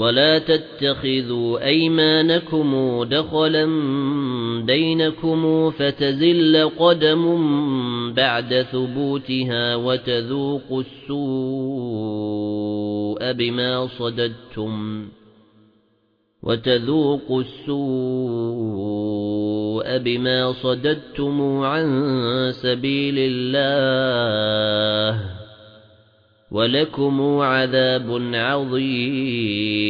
ولا تتخذوا ايمانكم دخلا بينكم فتزل قدم بعد ثبوتها وتذوقوا السوء بما صددتم وتذوقوا السوء بما صددتم عن سبيل الله ولكم عذاب عظيم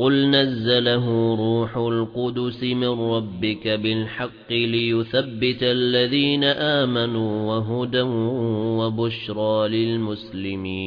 قُلْ نَزَّلَهُ رُوحُ الْقُدُسِ مِنْ رَبِّكَ بِالْحَقِّ لِيُثَبِّتَ الَّذِينَ آمَنُوا وَهُدًى وَبُشْرَى لِلْمُسْلِمِينَ